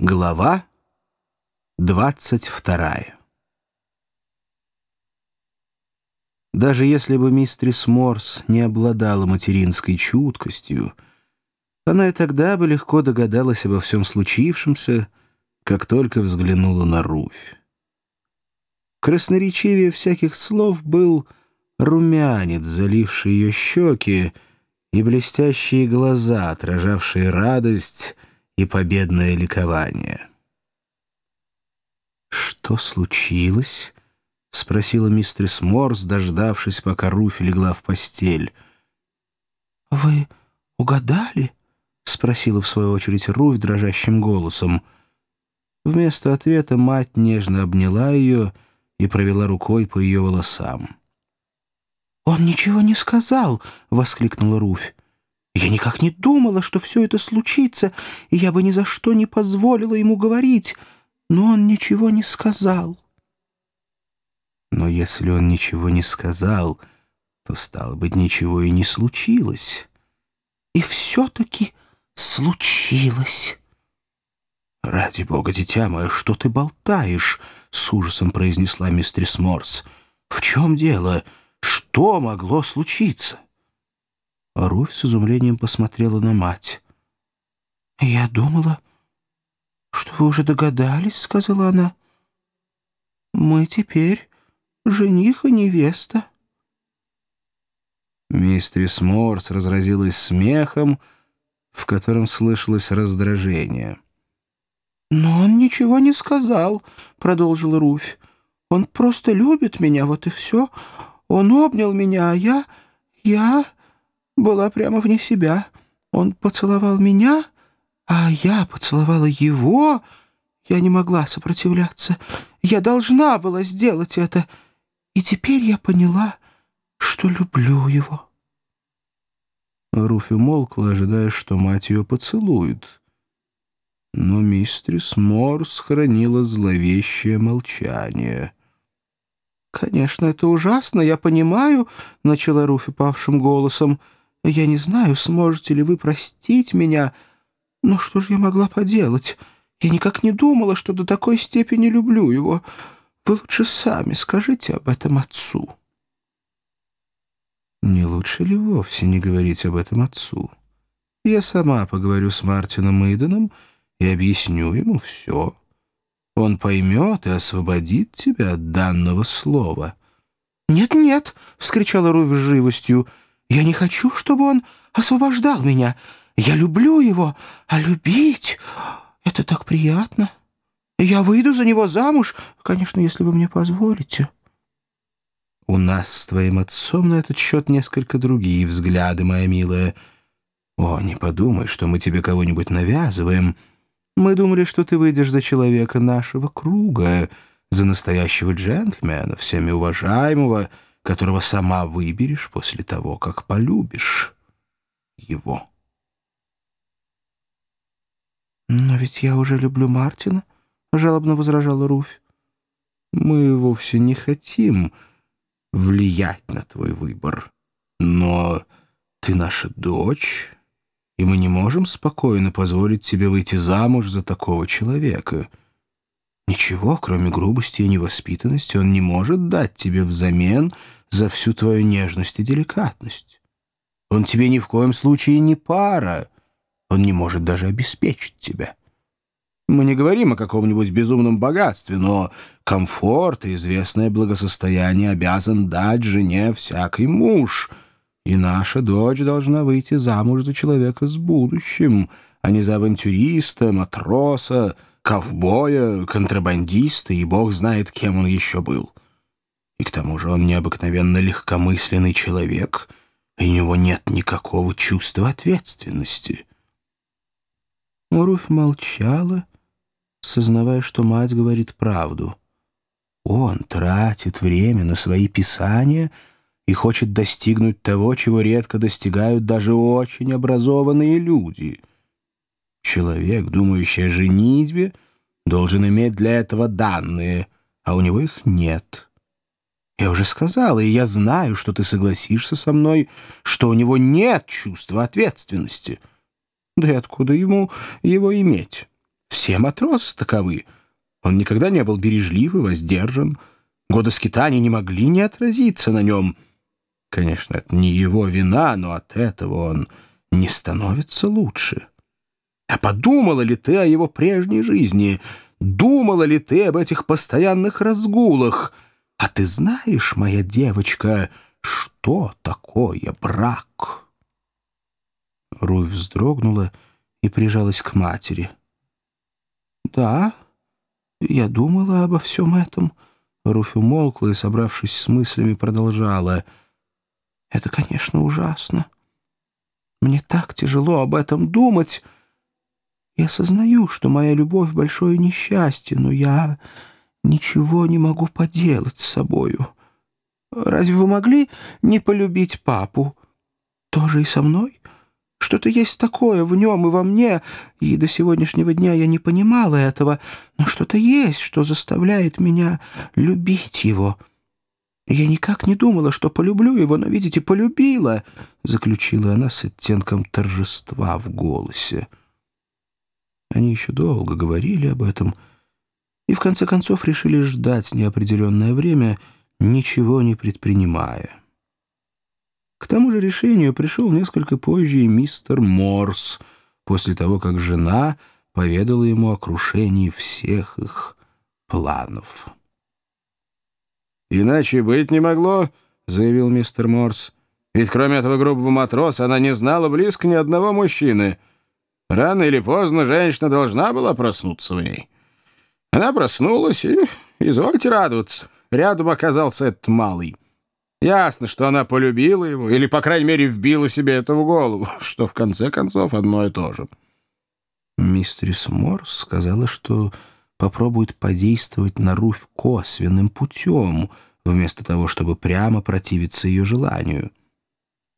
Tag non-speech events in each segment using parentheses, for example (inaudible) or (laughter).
Глава двадцать вторая Даже если бы мистрис Морс не обладала материнской чуткостью, она и тогда бы легко догадалась обо всем случившемся, как только взглянула на Руфь. Красноречивее всяких слов был румянец, заливший ее щеки, и блестящие глаза, отражавшие радость — и победное ликование. «Что случилось?» — спросила мистерс Морс, дождавшись, пока Руфь легла в постель. «Вы угадали?» — спросила в свою очередь Руфь дрожащим голосом. Вместо ответа мать нежно обняла ее и провела рукой по ее волосам. «Он ничего не сказал!» — воскликнула Руфь. Я никак не думала, что все это случится, и я бы ни за что не позволила ему говорить, но он ничего не сказал. Но если он ничего не сказал, то, стало быть, ничего и не случилось. И все-таки случилось. «Ради бога, дитя мое, что ты болтаешь?» — с ужасом произнесла мистерис Морс. «В чем дело? Что могло случиться?» Руфь с изумлением посмотрела на мать. «Я думала, что вы уже догадались», — сказала она. «Мы теперь жених и невеста». Мистрис Морс разразилась смехом, в котором слышалось раздражение. «Но он ничего не сказал», — продолжила Руфь. «Он просто любит меня, вот и все. Он обнял меня, а я... я...» была прямо вне себя. Он поцеловал меня, а я поцеловала его. Я не могла сопротивляться. Я должна была сделать это. И теперь я поняла, что люблю его. Руфи молкла, ожидая, что мать ее поцелует. Но мистрис Морс хранила зловещее молчание. «Конечно, это ужасно, я понимаю», — начала Руфи павшим голосом, — я не знаю, сможете ли вы простить меня, но что же я могла поделать? Я никак не думала, что до такой степени люблю его. Вы лучше сами скажите об этом отцу». «Не лучше ли вовсе не говорить об этом отцу? Я сама поговорю с Мартином Иденом и объясню ему все. Он поймет и освободит тебя от данного слова». «Нет-нет!» — вскричала Руй с живостью — я не хочу, чтобы он освобождал меня. Я люблю его, а любить — это так приятно. Я выйду за него замуж, конечно, если вы мне позволите». «У нас с твоим отцом на этот счет несколько другие взгляды, моя милая. О, не подумай, что мы тебе кого-нибудь навязываем. Мы думали, что ты выйдешь за человека нашего круга, за настоящего джентльмена, всеми уважаемого, — которого сама выберешь после того, как полюбишь его. «Но ведь я уже люблю Мартина», — жалобно возражала Руфь. «Мы вовсе не хотим влиять на твой выбор, но ты наша дочь, и мы не можем спокойно позволить тебе выйти замуж за такого человека». Ничего, кроме грубости и невоспитанности, он не может дать тебе взамен за всю твою нежность и деликатность. Он тебе ни в коем случае не пара. Он не может даже обеспечить тебя. Мы не говорим о каком-нибудь безумном богатстве, но комфорт и известное благосостояние обязан дать жене всякий муж. И наша дочь должна выйти замуж за человека с будущим, а не за авантюриста, матроса, ковбоя, контрабандиста, и бог знает, кем он еще был. И к тому же он необыкновенно легкомысленный человек, и у него нет никакого чувства ответственности. Руфь молчала, сознавая, что мать говорит правду. Он тратит время на свои писания и хочет достигнуть того, чего редко достигают даже очень образованные люди. Человек, думающий о женитьбе, должен иметь для этого данные, а у него их нет». Я уже сказала, и я знаю, что ты согласишься со мной, что у него нет чувства ответственности. Да и откуда ему его иметь? Все матросы таковы. Он никогда не был бережлив и воздержан. Годы скитаний не могли не отразиться на нем. Конечно, это не его вина, но от этого он не становится лучше. А подумала ли ты о его прежней жизни? Думала ли ты об этих постоянных разгулах? А ты знаешь, моя девочка, что такое брак?» Руй вздрогнула и прижалась к матери. «Да, я думала обо всем этом». Руфь умолкла и, собравшись с мыслями, продолжала. «Это, конечно, ужасно. Мне так тяжело об этом думать. Я осознаю, что моя любовь — большое несчастье, но я ничего не могу поделать с собою. Разве вы могли не полюбить папу? Тоже и со мной?» Что-то есть такое в нем и во мне, и до сегодняшнего дня я не понимала этого, но что-то есть, что заставляет меня любить его. Я никак не думала, что полюблю его, но, видите, полюбила, — заключила она с оттенком торжества в голосе. Они еще долго говорили об этом и, в конце концов, решили ждать неопределенное время, ничего не предпринимая. К тому же решению пришел несколько позже и мистер Морс, после того, как жена поведала ему о крушении всех их планов. «Иначе быть не могло», — заявил мистер Морс. «Ведь кроме этого грубого матроса она не знала близко ни одного мужчины. Рано или поздно женщина должна была проснуться в ней. Она проснулась, и, извольте радоваться, рядом оказался этот малый». Ясно, что она полюбила его, или, по крайней мере, вбила себе это в голову, (laughs) что, в конце концов, одно и то же. Мистерис Морс сказала, что попробует подействовать на Руфь косвенным путем, вместо того, чтобы прямо противиться ее желанию.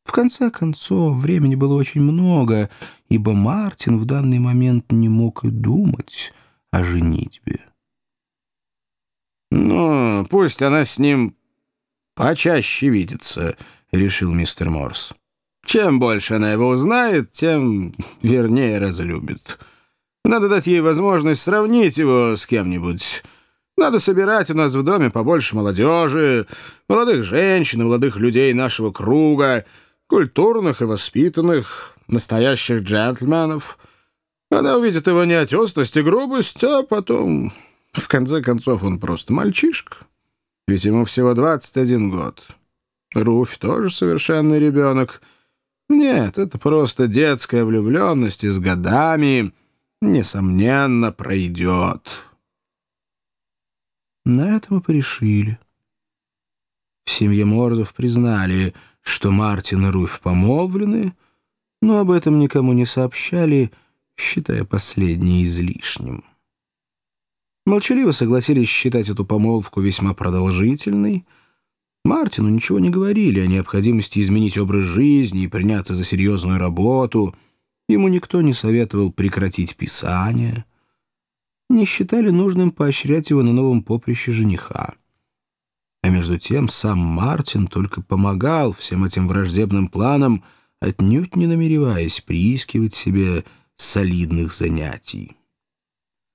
В конце концов, времени было очень много, ибо Мартин в данный момент не мог и думать о женитьбе. «Ну, пусть она с ним почаще видится», — решил мистер Морс. «Чем больше она его узнает, тем (laughs) вернее разлюбит. Надо дать ей возможность сравнить его с кем-нибудь. Надо собирать у нас в доме побольше молодежи, молодых женщин молодых людей нашего круга, культурных и воспитанных, настоящих джентльменов. Она увидит его неотесность и грубость, а потом, в конце концов, он просто мальчишка». Ведь ему всего 21 год. Руфь тоже совершенный ребенок. Нет, это просто детская влюбленность и с годами, несомненно, пройдет. На этом мы порешили. В семье Морзов признали, что Мартин и Руфь помолвлены, но об этом никому не сообщали, считая последнее излишним. Молчаливо согласились считать эту помолвку весьма продолжительной. Мартину ничего не говорили о необходимости изменить образ жизни и приняться за серьезную работу. Ему никто не советовал прекратить писание. Не считали нужным поощрять его на новом поприще жениха. Между тем сам Мартин только помогал всем этим враждебным планам, отнюдь не намереваясь приискивать себе солидных занятий.